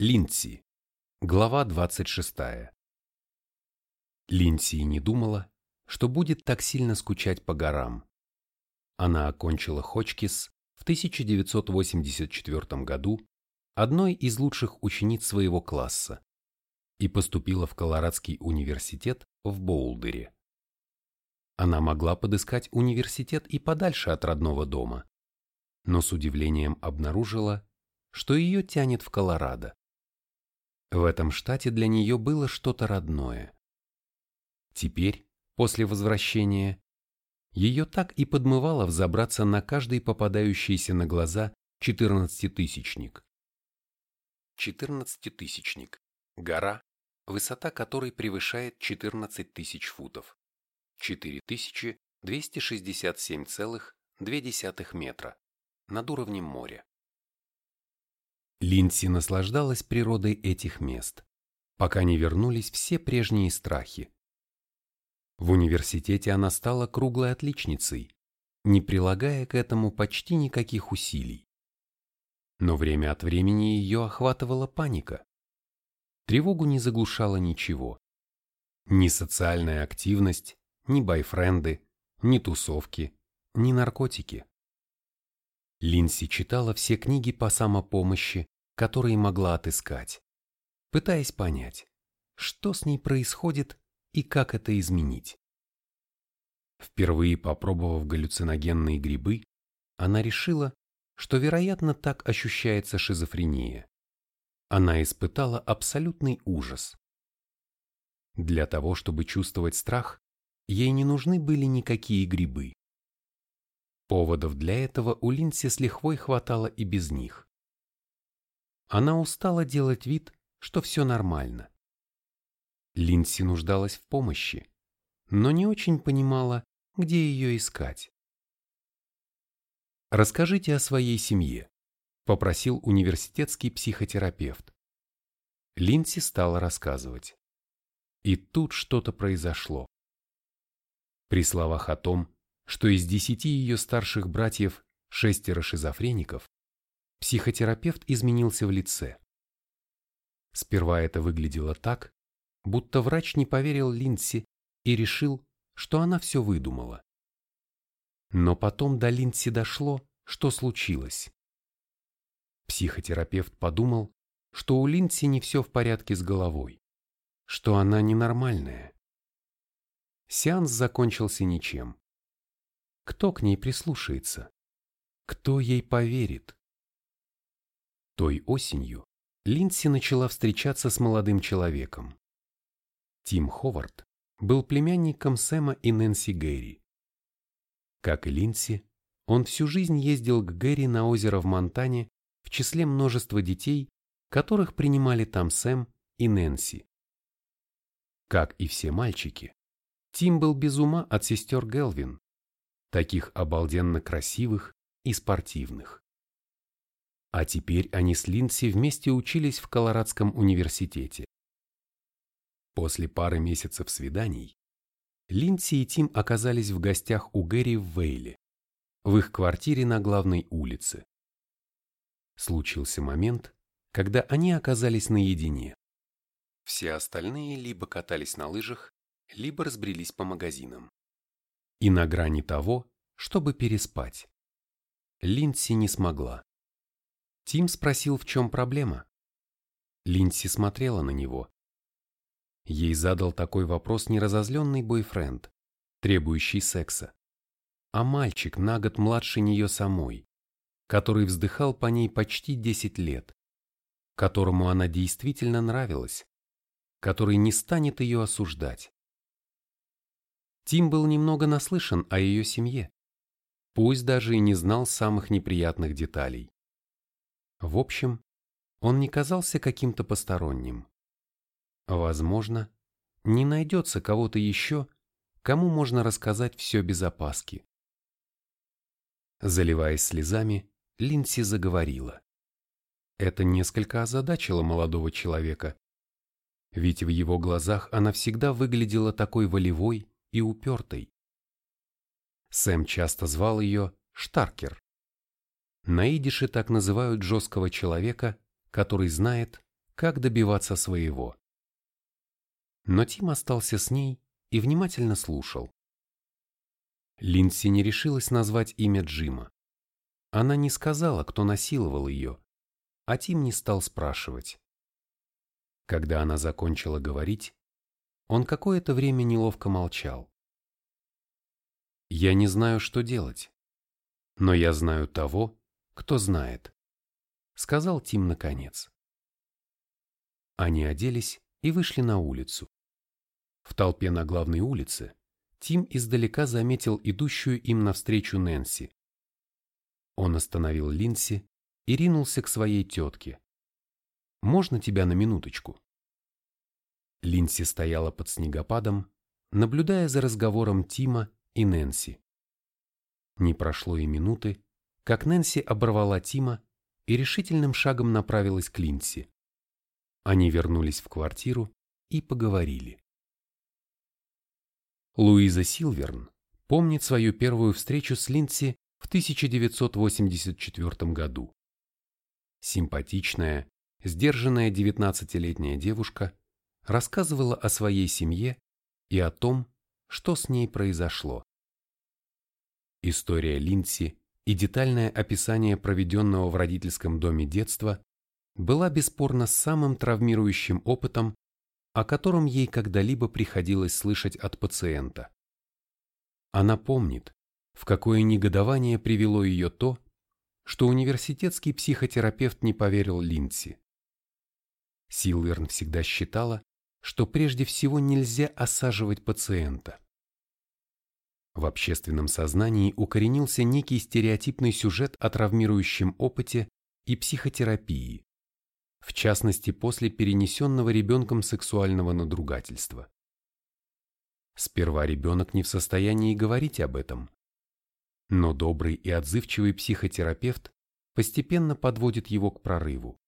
Линдси. Глава 26. Линдси не думала, что будет так сильно скучать по горам. Она окончила Хочкис в 1984 году одной из лучших учениц своего класса и поступила в Колорадский университет в Боулдере. Она могла подыскать университет и подальше от родного дома, но с удивлением обнаружила, что ее тянет в Колорадо. В этом штате для нее было что-то родное. Теперь, после возвращения, ее так и подмывало взобраться на каждый попадающийся на глаза четырнадцатитысячник. Четырнадцатитысячник – гора, высота которой превышает 14 тысяч футов, 4267,2 метра над уровнем моря. Линси наслаждалась природой этих мест, пока не вернулись все прежние страхи. В университете она стала круглой отличницей, не прилагая к этому почти никаких усилий. Но время от времени ее охватывала паника. Тревогу не заглушало ничего. Ни социальная активность, ни байфренды, ни тусовки, ни наркотики. Линси читала все книги по самопомощи, которые могла отыскать, пытаясь понять, что с ней происходит и как это изменить. Впервые попробовав галлюциногенные грибы, она решила, что, вероятно, так ощущается шизофрения. Она испытала абсолютный ужас. Для того, чтобы чувствовать страх, ей не нужны были никакие грибы. Поводов для этого у Линси с лихвой хватало и без них. Она устала делать вид, что все нормально. Линси нуждалась в помощи, но не очень понимала, где ее искать. «Расскажите о своей семье», – попросил университетский психотерапевт. Линси стала рассказывать. И тут что-то произошло. При словах о том, что из десяти ее старших братьев шестеро шизофреников, психотерапевт изменился в лице. Сперва это выглядело так, будто врач не поверил Линдси и решил, что она все выдумала. Но потом до Линдси дошло, что случилось. Психотерапевт подумал, что у Линдси не все в порядке с головой, что она ненормальная. Сеанс закончился ничем. Кто к ней прислушается? Кто ей поверит? Той осенью Линдси начала встречаться с молодым человеком. Тим Ховард был племянником Сэма и Нэнси Гэри. Как и Линдси, он всю жизнь ездил к Гэри на озеро в Монтане в числе множества детей, которых принимали там Сэм и Нэнси. Как и все мальчики, Тим был без ума от сестер Гелвин, таких обалденно красивых и спортивных. А теперь они с Линдси вместе учились в Колорадском университете. После пары месяцев свиданий Линдси и Тим оказались в гостях у Гэри в Вейле, в их квартире на главной улице. Случился момент, когда они оказались наедине. Все остальные либо катались на лыжах, либо разбрелись по магазинам. И на грани того, чтобы переспать. Линдси не смогла. Тим спросил, в чем проблема. Линдси смотрела на него. Ей задал такой вопрос неразозленный бойфренд, требующий секса, а мальчик на год младше нее самой, который вздыхал по ней почти 10 лет, которому она действительно нравилась, который не станет ее осуждать. Тим был немного наслышан о ее семье, пусть даже и не знал самых неприятных деталей. В общем, он не казался каким-то посторонним. Возможно, не найдется кого-то еще, кому можно рассказать все без опаски. Заливаясь слезами, Линси заговорила. Это несколько озадачило молодого человека, ведь в его глазах она всегда выглядела такой волевой и упертой. Сэм часто звал ее Штаркер. На идише так называют жесткого человека, который знает, как добиваться своего. Но Тим остался с ней и внимательно слушал. Линдси не решилась назвать имя Джима. Она не сказала, кто насиловал ее, а Тим не стал спрашивать. Когда она закончила говорить, он какое-то время неловко молчал. «Я не знаю, что делать, но я знаю того, кто знает», — сказал Тим наконец. Они оделись и вышли на улицу. В толпе на главной улице Тим издалека заметил идущую им навстречу Нэнси. Он остановил Линси и ринулся к своей тетке. «Можно тебя на минуточку?» Линси стояла под снегопадом, наблюдая за разговором Тима и Нэнси. Не прошло и минуты, как Нэнси оборвала Тима и решительным шагом направилась к Линси. Они вернулись в квартиру и поговорили. Луиза Силверн помнит свою первую встречу с Линдси в 1984 году. Симпатичная, сдержанная 19-летняя девушка рассказывала о своей семье и о том, что с ней произошло. История Линдси и детальное описание проведенного в родительском доме детства была бесспорно самым травмирующим опытом, о котором ей когда-либо приходилось слышать от пациента. Она помнит, в какое негодование привело ее то, что университетский психотерапевт не поверил Линдси. Силверн всегда считала, что прежде всего нельзя осаживать пациента. В общественном сознании укоренился некий стереотипный сюжет о травмирующем опыте и психотерапии, в частности после перенесенного ребенком сексуального надругательства. Сперва ребенок не в состоянии говорить об этом, но добрый и отзывчивый психотерапевт постепенно подводит его к прорыву.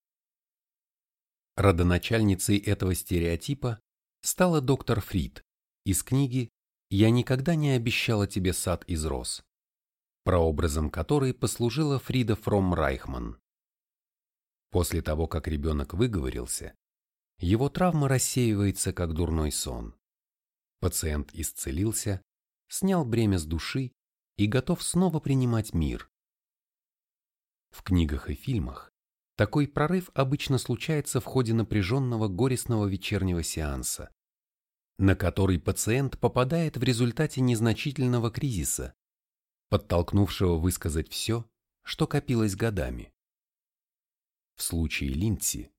Родоначальницей этого стереотипа стала доктор Фрид из книги «Я никогда не обещала тебе сад из роз», прообразом которой послужила Фрида Фром Райхман. После того, как ребенок выговорился, его травма рассеивается, как дурной сон. Пациент исцелился, снял бремя с души и готов снова принимать мир. В книгах и фильмах такой прорыв обычно случается в ходе напряженного горестного вечернего сеанса, на который пациент попадает в результате незначительного кризиса, подтолкнувшего высказать все, что копилось годами. В случае Линдси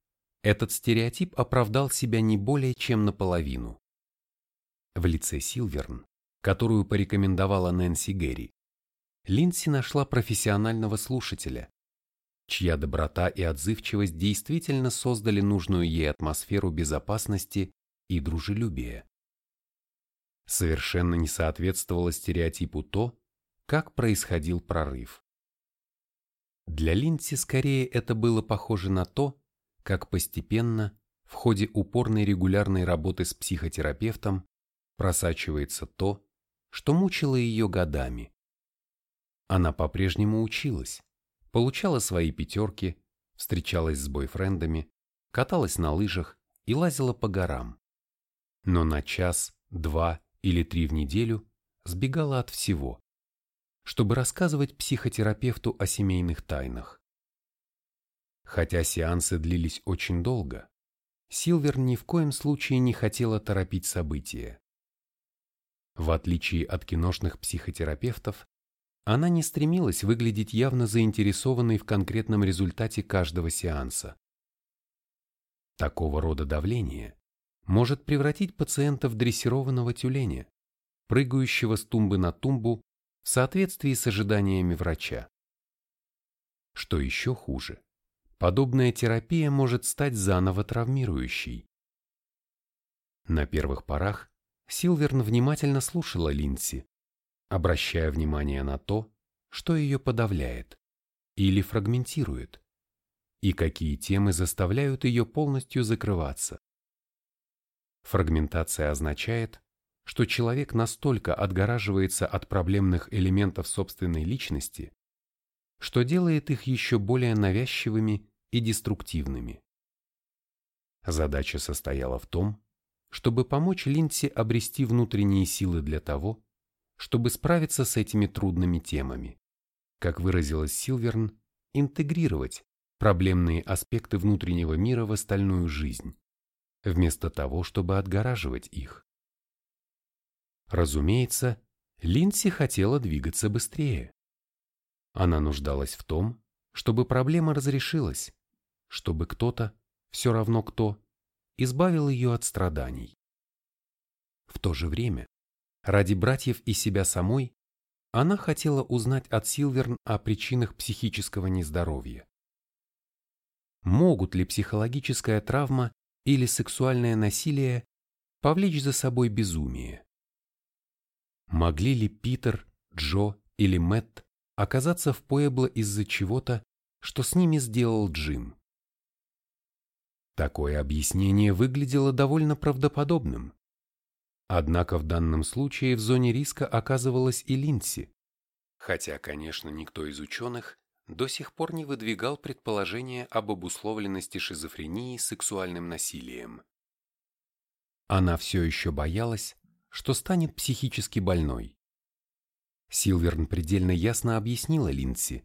этот стереотип оправдал себя не более чем наполовину. В лице Силверн, которую порекомендовала Нэнси Гэри, Линдси нашла профессионального слушателя, чья доброта и отзывчивость действительно создали нужную ей атмосферу безопасности и дружелюбия. Совершенно не соответствовало стереотипу то, как происходил прорыв. Для Линдси скорее это было похоже на то, как постепенно, в ходе упорной регулярной работы с психотерапевтом, просачивается то, что мучило ее годами. Она по-прежнему училась, получала свои пятерки, встречалась с бойфрендами, каталась на лыжах и лазила по горам. Но на час, два или три в неделю сбегала от всего, чтобы рассказывать психотерапевту о семейных тайнах. Хотя сеансы длились очень долго, Силвер ни в коем случае не хотела торопить события. В отличие от киношных психотерапевтов, она не стремилась выглядеть явно заинтересованной в конкретном результате каждого сеанса. Такого рода давление может превратить пациента в дрессированного тюленя, прыгающего с тумбы на тумбу в соответствии с ожиданиями врача. Что еще хуже, подобная терапия может стать заново травмирующей. На первых порах Силверн внимательно слушала Линси, обращая внимание на то, что ее подавляет или фрагментирует, и какие темы заставляют ее полностью закрываться. Фрагментация означает, что человек настолько отгораживается от проблемных элементов собственной личности, что делает их еще более навязчивыми и деструктивными. Задача состояла в том, чтобы помочь Линдси обрести внутренние силы для того, чтобы справиться с этими трудными темами. Как выразилась Силверн, интегрировать проблемные аспекты внутреннего мира в остальную жизнь, вместо того, чтобы отгораживать их. Разумеется, Линдси хотела двигаться быстрее. Она нуждалась в том, чтобы проблема разрешилась, чтобы кто-то, все равно кто, избавил ее от страданий. В то же время, ради братьев и себя самой, она хотела узнать от Силверн о причинах психического нездоровья. Могут ли психологическая травма или сексуальное насилие повлечь за собой безумие? Могли ли Питер, Джо или Мэтт оказаться в Пуэбло из-за чего-то, что с ними сделал Джим? Такое объяснение выглядело довольно правдоподобным. Однако в данном случае в зоне риска оказывалась и Линси, хотя, конечно, никто из ученых до сих пор не выдвигал предположение об обусловленности шизофрении сексуальным насилием. Она все еще боялась, что станет психически больной. Силверн предельно ясно объяснила Линси,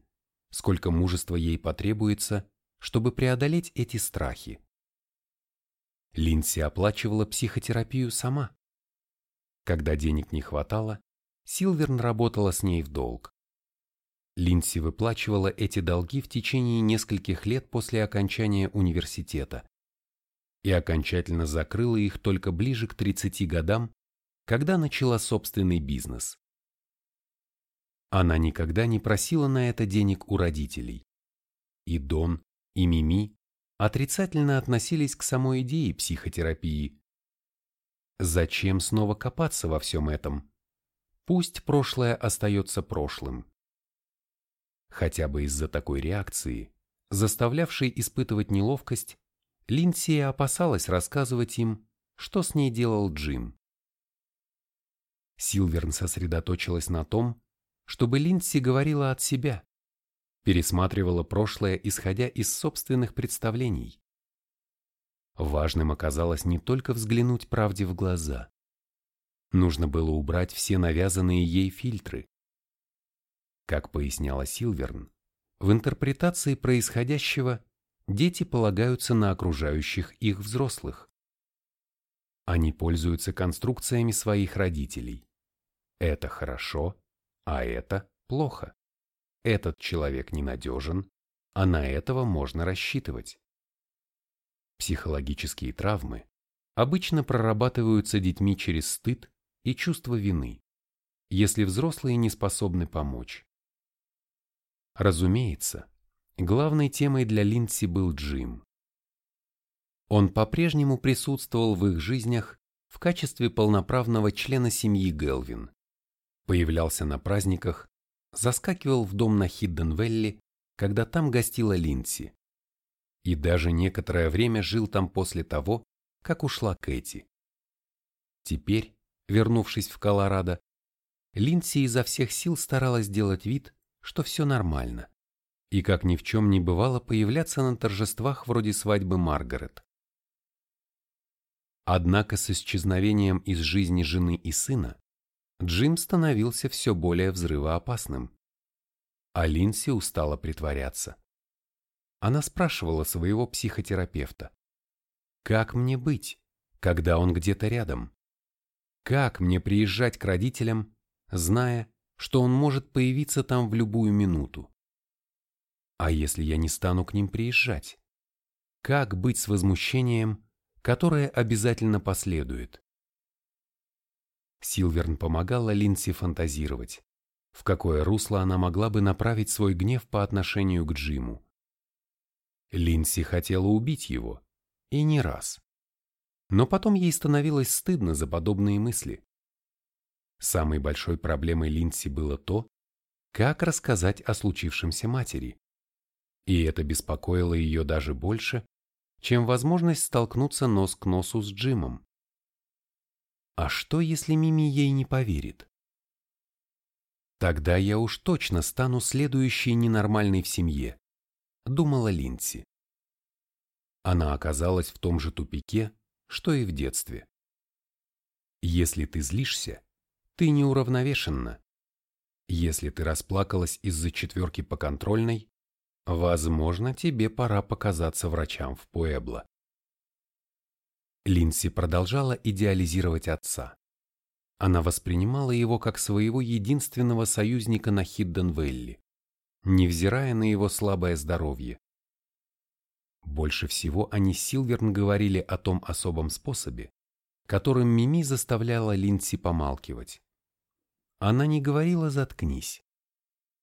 сколько мужества ей потребуется, чтобы преодолеть эти страхи. Линси оплачивала психотерапию сама. Когда денег не хватало, Силверн работала с ней в долг. Линси выплачивала эти долги в течение нескольких лет после окончания университета и окончательно закрыла их только ближе к 30 годам, когда начала собственный бизнес. Она никогда не просила на это денег у родителей. И Дон, и Мими отрицательно относились к самой идее психотерапии. Зачем снова копаться во всем этом? Пусть прошлое остается прошлым. Хотя бы из-за такой реакции, заставлявшей испытывать неловкость, Линдсия опасалась рассказывать им, что с ней делал Джим. Силверн сосредоточилась на том, чтобы Линдси говорила от себя, пересматривала прошлое, исходя из собственных представлений. Важным оказалось не только взглянуть правде в глаза. Нужно было убрать все навязанные ей фильтры. Как поясняла Силверн, в интерпретации происходящего дети полагаются на окружающих их взрослых. Они пользуются конструкциями своих родителей. Это хорошо, а это плохо. Этот человек ненадежен, а на этого можно рассчитывать. Психологические травмы обычно прорабатываются детьми через стыд и чувство вины, если взрослые не способны помочь. Разумеется, главной темой для Линдси был Джим. Он по-прежнему присутствовал в их жизнях в качестве полноправного члена семьи Гелвин. Появлялся на праздниках, заскакивал в дом на Хидденвелли, когда там гостила Линси. И даже некоторое время жил там после того, как ушла Кэти. Теперь, вернувшись в Колорадо, Линси изо всех сил старалась сделать вид, что все нормально, и как ни в чем не бывало появляться на торжествах вроде свадьбы Маргарет. Однако с исчезновением из жизни жены и сына Джим становился все более взрывоопасным. А Линси устала притворяться. Она спрашивала своего психотерапевта. «Как мне быть, когда он где-то рядом? Как мне приезжать к родителям, зная, что он может появиться там в любую минуту? А если я не стану к ним приезжать? Как быть с возмущением, которое обязательно последует? Силверн помогала Линси фантазировать, в какое русло она могла бы направить свой гнев по отношению к Джиму. Линси хотела убить его, и не раз. Но потом ей становилось стыдно за подобные мысли. Самой большой проблемой Линси было то, как рассказать о случившемся матери. И это беспокоило ее даже больше, чем возможность столкнуться нос к носу с Джимом. А что, если Мими ей не поверит? Тогда я уж точно стану следующей ненормальной в семье, думала Линси. Она оказалась в том же тупике, что и в детстве. Если ты злишься, ты неуравновешенна. Если ты расплакалась из-за четверки по контрольной, возможно, тебе пора показаться врачам в Пуэбло. Линси продолжала идеализировать отца. Она воспринимала его как своего единственного союзника на Хидденвелли, невзирая на его слабое здоровье. Больше всего они с Силверн говорили о том особом способе, которым Мими заставляла Линси помалкивать. Она не говорила «заткнись».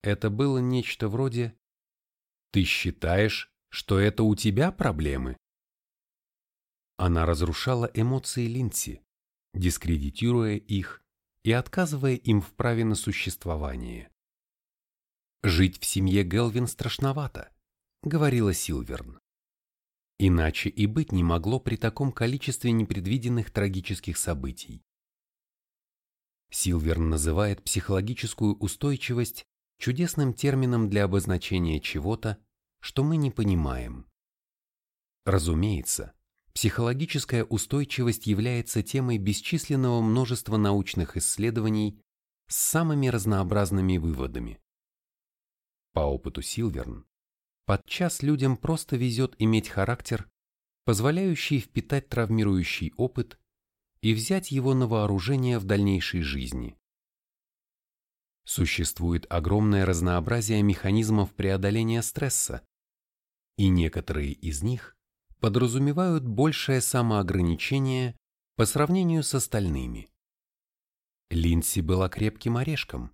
Это было нечто вроде «Ты считаешь, что это у тебя проблемы?» Она разрушала эмоции Линси, дискредитируя их и отказывая им в праве на существование. «Жить в семье Гелвин страшновато», — говорила Силверн. Иначе и быть не могло при таком количестве непредвиденных трагических событий. Силверн называет психологическую устойчивость чудесным термином для обозначения чего-то, что мы не понимаем. Разумеется, психологическая устойчивость является темой бесчисленного множества научных исследований с самыми разнообразными выводами. По опыту Силверн, подчас людям просто везет иметь характер, позволяющий впитать травмирующий опыт и взять его на вооружение в дальнейшей жизни. Существует огромное разнообразие механизмов преодоления стресса, и некоторые из них подразумевают большее самоограничение по сравнению с остальными. Линси была крепким орешком.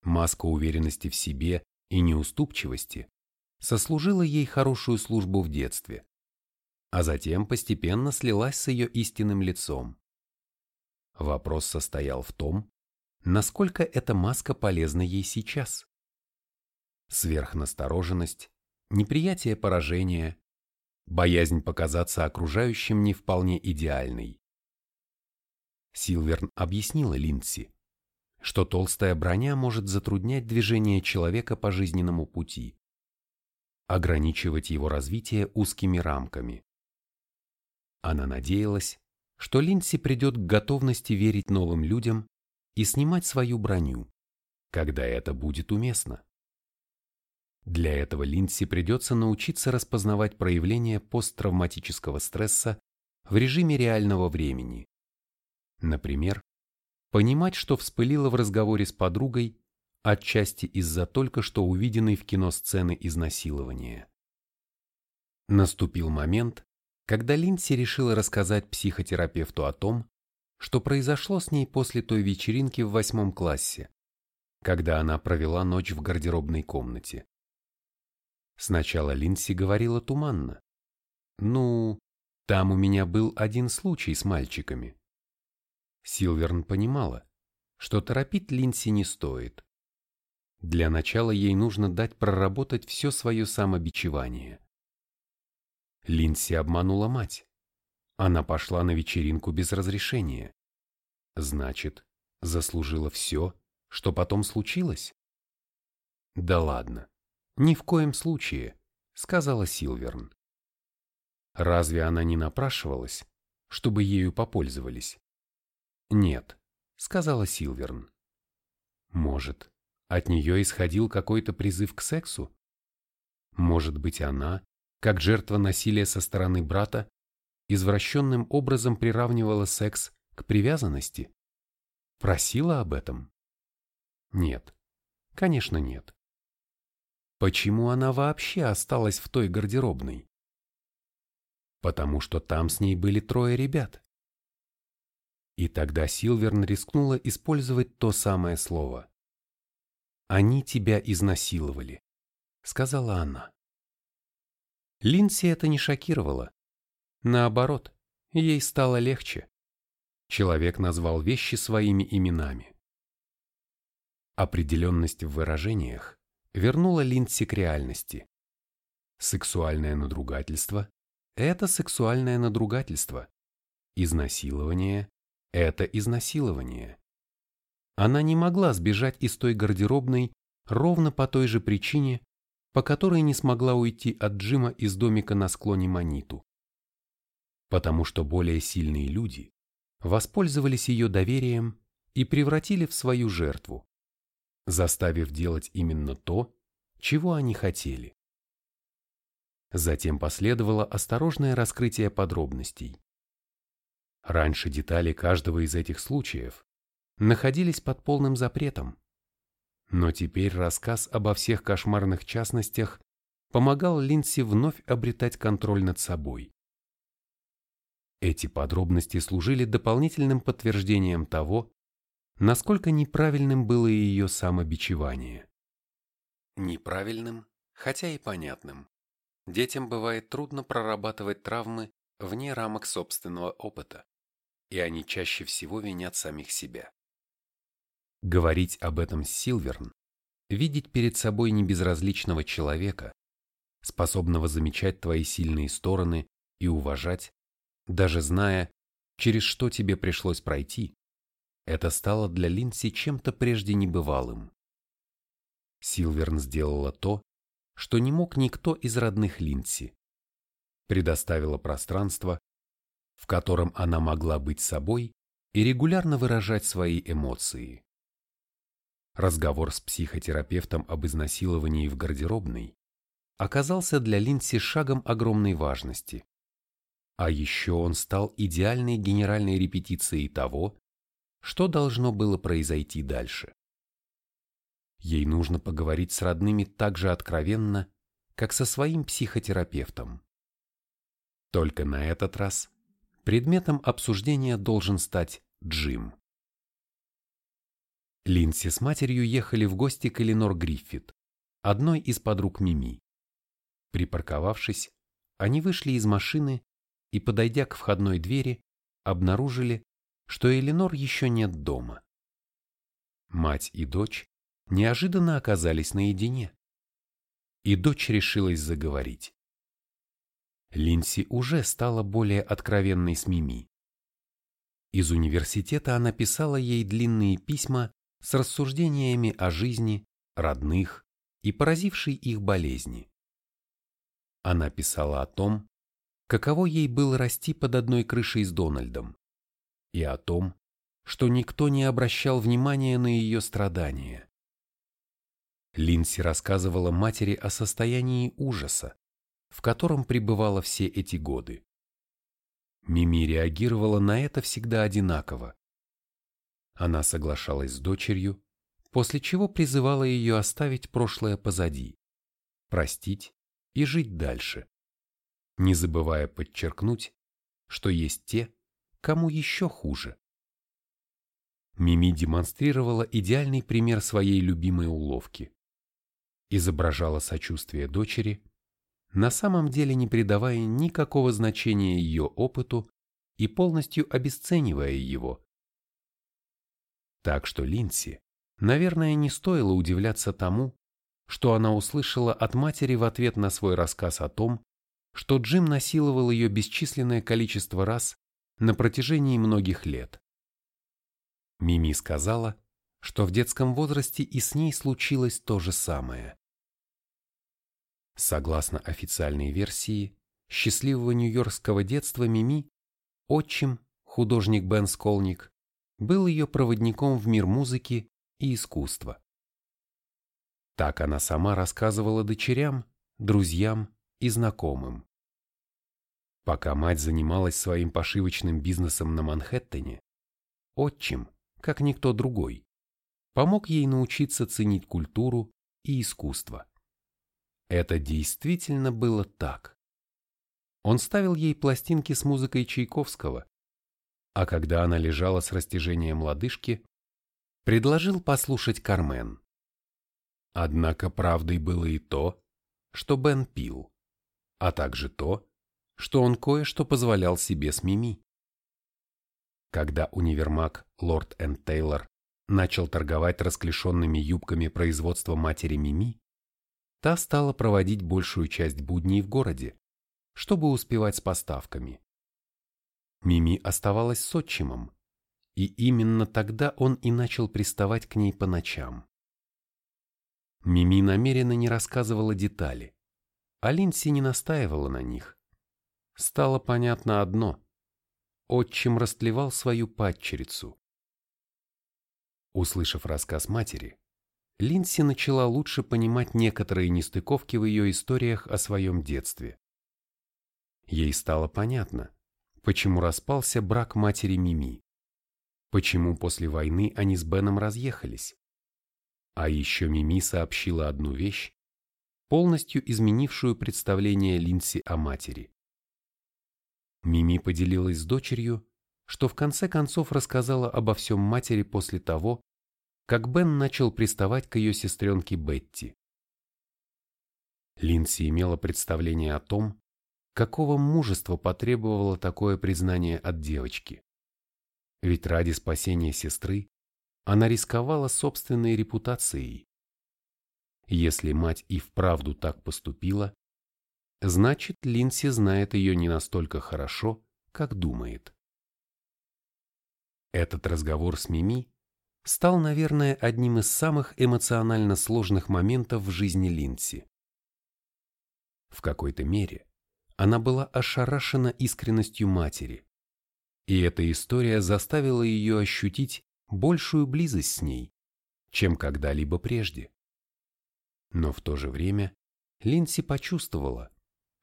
Маска уверенности в себе и неуступчивости сослужила ей хорошую службу в детстве, а затем постепенно слилась с ее истинным лицом. Вопрос состоял в том, насколько эта маска полезна ей сейчас. Сверхнастороженность, неприятие поражения, боязнь показаться окружающим не вполне идеальной. Силверн объяснила Линдси, что толстая броня может затруднять движение человека по жизненному пути, ограничивать его развитие узкими рамками. Она надеялась, что Линдси придет к готовности верить новым людям и снимать свою броню, когда это будет уместно. Для этого Линдси придется научиться распознавать проявления посттравматического стресса в режиме реального времени. Например, понимать, что вспылило в разговоре с подругой отчасти из-за только что увиденной в кино сцены изнасилования. Наступил момент, когда Линдси решила рассказать психотерапевту о том, что произошло с ней после той вечеринки в восьмом классе, когда она провела ночь в гардеробной комнате. Сначала Линдси говорила туманно. «Ну, там у меня был один случай с мальчиками». Силверн понимала, что торопить Линдси не стоит. Для начала ей нужно дать проработать все свое самобичевание. Линдси обманула мать. Она пошла на вечеринку без разрешения. Значит, заслужила все, что потом случилось? Да ладно, ни в коем случае, сказала Силверн. Разве она не напрашивалась, чтобы ею попользовались? Нет, сказала Силверн. Может, от нее исходил какой-то призыв к сексу? Может быть, она, как жертва насилия со стороны брата, извращенным образом приравнивала секс к привязанности? Просила об этом? Нет, конечно нет. Почему она вообще осталась в той гардеробной? Потому что там с ней были трое ребят. И тогда Силверн рискнула использовать то самое слово. «Они тебя изнасиловали», — сказала она. Линси это не шокировало. Наоборот, ей стало легче. Человек назвал вещи своими именами. Определенность в выражениях вернула Линдси к реальности. Сексуальное надругательство – это сексуальное надругательство. Изнасилование – это изнасилование. Она не могла сбежать из той гардеробной ровно по той же причине, по которой не смогла уйти от Джима из домика на склоне Маниту. потому что более сильные люди воспользовались ее доверием и превратили в свою жертву, заставив делать именно то, чего они хотели. Затем последовало осторожное раскрытие подробностей. Раньше детали каждого из этих случаев находились под полным запретом, но теперь рассказ обо всех кошмарных частностях помогал Линси вновь обретать контроль над собой. Эти подробности служили дополнительным подтверждением того, насколько неправильным было ее самобичевание. Неправильным, хотя и понятным. Детям бывает трудно прорабатывать травмы вне рамок собственного опыта, и они чаще всего винят самих себя. Говорить об этом с Силверн, видеть перед собой небезразличного человека, способного замечать твои сильные стороны и уважать, даже зная, через что тебе пришлось пройти, это стало для Линси чем-то прежде небывалым. Силверн сделала то, что не мог никто из родных Линси. Предоставила пространство, в котором она могла быть собой и регулярно выражать свои эмоции. Разговор с психотерапевтом об изнасиловании в гардеробной оказался для Линси шагом огромной важности. А еще он стал идеальной генеральной репетицией того, что должно было произойти дальше. Ей нужно поговорить с родными так же откровенно, как со своим психотерапевтом. Только на этот раз предметом обсуждения должен стать Джим. Линси с матерью ехали в гости к Эленор Гриффит, одной из подруг Мими. Припарковавшись, они вышли из машины и, подойдя к входной двери, обнаружили, что Эленор еще нет дома. Мать и дочь неожиданно оказались наедине. И дочь решилась заговорить. Линси уже стала более откровенной с Мими. Из университета она писала ей длинные письма с рассуждениями о жизни, родных и поразившей их болезни. Она писала о том, каково ей было расти под одной крышей с Дональдом, и о том, что никто не обращал внимания на ее страдания. Линси рассказывала матери о состоянии ужаса, в котором пребывала все эти годы. Мими реагировала на это всегда одинаково. Она соглашалась с дочерью, после чего призывала ее оставить прошлое позади, простить и жить дальше, не забывая подчеркнуть, что есть те, кому еще хуже. Мими демонстрировала идеальный пример своей любимой уловки изображала сочувствие дочери, на самом деле не придавая никакого значения ее опыту и полностью обесценивая его. Так что Линси, наверное, не стоило удивляться тому, что она услышала от матери в ответ на свой рассказ о том, что Джим насиловал ее бесчисленное количество раз на протяжении многих лет. Мими сказала, что в детском возрасте и с ней случилось то же самое. Согласно официальной версии счастливого нью-йоркского детства Мими, отчим, художник Бен Сколник, был ее проводником в мир музыки и искусства. Так она сама рассказывала дочерям, друзьям и знакомым. Пока мать занималась своим пошивочным бизнесом на Манхэттене, отчим, как никто другой, помог ей научиться ценить культуру и искусство. Это действительно было так. Он ставил ей пластинки с музыкой Чайковского, а когда она лежала с растяжением лодыжки, предложил послушать Кармен. Однако правдой было и то, что Бен пил, а также то, что он кое-что позволял себе с Мими. Когда универмаг Лорд энд Тейлор начал торговать расклешенными юбками производства матери Мими, та стала проводить большую часть будней в городе, чтобы успевать с поставками. Мими оставалась с отчимом, и именно тогда он и начал приставать к ней по ночам. Мими намеренно не рассказывала детали, а Линси не настаивала на них. Стало понятно одно отчим растлевал свою падчерицу. Услышав рассказ матери, Линси начала лучше понимать некоторые нестыковки в ее историях о своем детстве. Ей стало понятно, почему распался брак матери Мими, почему после войны они с Беном разъехались. А еще Мими сообщила одну вещь, полностью изменившую представление Линси о матери. Мими поделилась с дочерью, что в конце концов рассказала обо всем матери после того, как Бен начал приставать к ее сестренке Бетти. Линси имела представление о том, какого мужества потребовало такое признание от девочки. Ведь ради спасения сестры она рисковала собственной репутацией. Если мать и вправду так поступила, значит Линси знает ее не настолько хорошо, как думает. Этот разговор с Мими стал, наверное, одним из самых эмоционально сложных моментов в жизни Линси. В какой-то мере она была ошарашена искренностью матери, и эта история заставила ее ощутить большую близость с ней, чем когда-либо прежде. Но в то же время Линси почувствовала,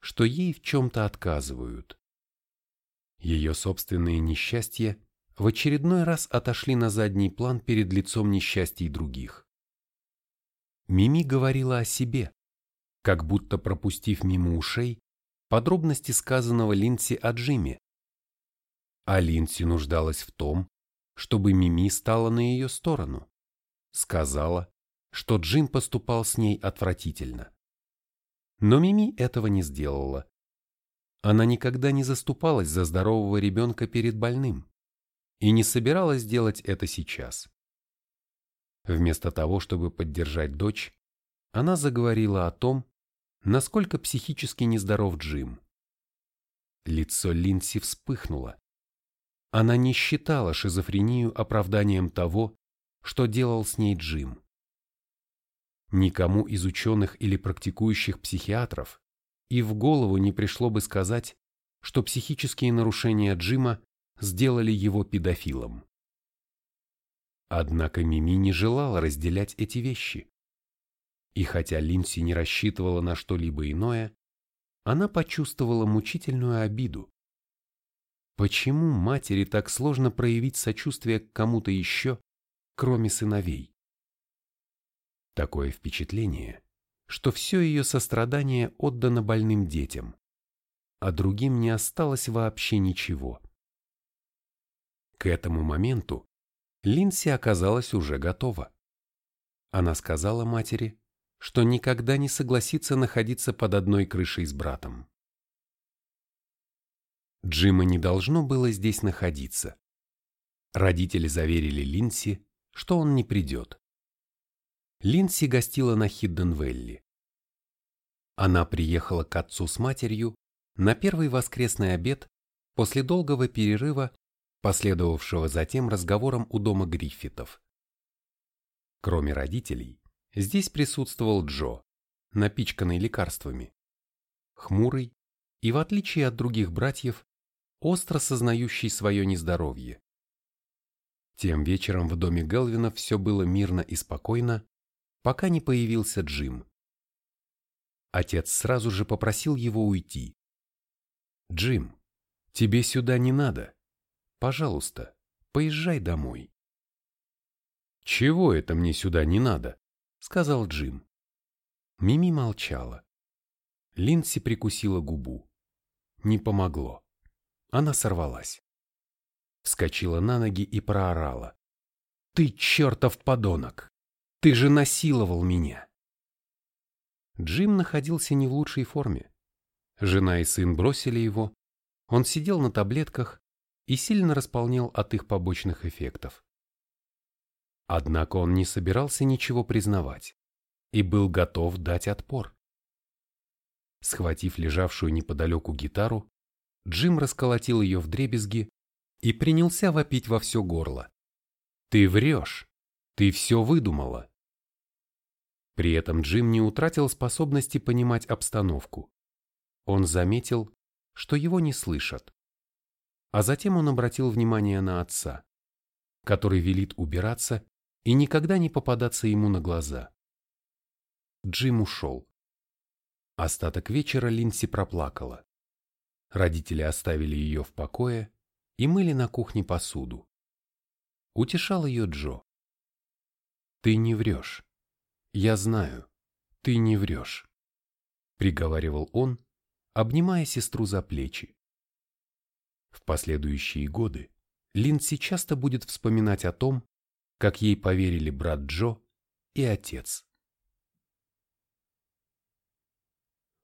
что ей в чем-то отказывают. Ее собственные несчастья в очередной раз отошли на задний план перед лицом несчастий других. Мими говорила о себе, как будто пропустив мимо ушей подробности сказанного Линси о Джиме. А Линси нуждалась в том, чтобы Мими стала на ее сторону. Сказала, что Джим поступал с ней отвратительно. Но Мими этого не сделала. Она никогда не заступалась за здорового ребенка перед больным и не собиралась делать это сейчас. Вместо того, чтобы поддержать дочь, она заговорила о том, насколько психически нездоров Джим. Лицо Линси вспыхнуло. Она не считала шизофрению оправданием того, что делал с ней Джим. Никому из ученых или практикующих психиатров и в голову не пришло бы сказать, что психические нарушения Джима сделали его педофилом. Однако Мими не желала разделять эти вещи. И хотя Линси не рассчитывала на что-либо иное, она почувствовала мучительную обиду. Почему матери так сложно проявить сочувствие к кому-то еще, кроме сыновей? Такое впечатление, что все ее сострадание отдано больным детям, а другим не осталось вообще ничего. К этому моменту Линси оказалась уже готова. Она сказала матери, что никогда не согласится находиться под одной крышей с братом. Джима не должно было здесь находиться. Родители заверили Линси, что он не придет. Линси гостила на Хидденвелли. Она приехала к отцу с матерью на первый воскресный обед после долгого перерыва последовавшего затем разговором у дома Гриффитов. Кроме родителей, здесь присутствовал Джо, напичканный лекарствами. Хмурый и, в отличие от других братьев, остро сознающий свое нездоровье. Тем вечером в доме Гелвина все было мирно и спокойно, пока не появился Джим. Отец сразу же попросил его уйти. «Джим, тебе сюда не надо. Пожалуйста, поезжай домой. «Чего это мне сюда не надо?» — сказал Джим. Мими молчала. Линси прикусила губу. Не помогло. Она сорвалась. Вскочила на ноги и проорала. «Ты чертов подонок! Ты же насиловал меня!» Джим находился не в лучшей форме. Жена и сын бросили его. Он сидел на таблетках, и сильно располнел от их побочных эффектов. Однако он не собирался ничего признавать и был готов дать отпор. Схватив лежавшую неподалеку гитару, Джим расколотил ее в дребезги и принялся вопить во все горло. «Ты врешь! Ты все выдумала!» При этом Джим не утратил способности понимать обстановку. Он заметил, что его не слышат. А затем он обратил внимание на отца, который велит убираться и никогда не попадаться ему на глаза. Джим ушел. Остаток вечера Линси проплакала. Родители оставили ее в покое и мыли на кухне посуду. Утешал ее Джо. «Ты не врешь. Я знаю, ты не врешь», — приговаривал он, обнимая сестру за плечи. В последующие годы Линдси часто будет вспоминать о том, как ей поверили брат Джо и отец.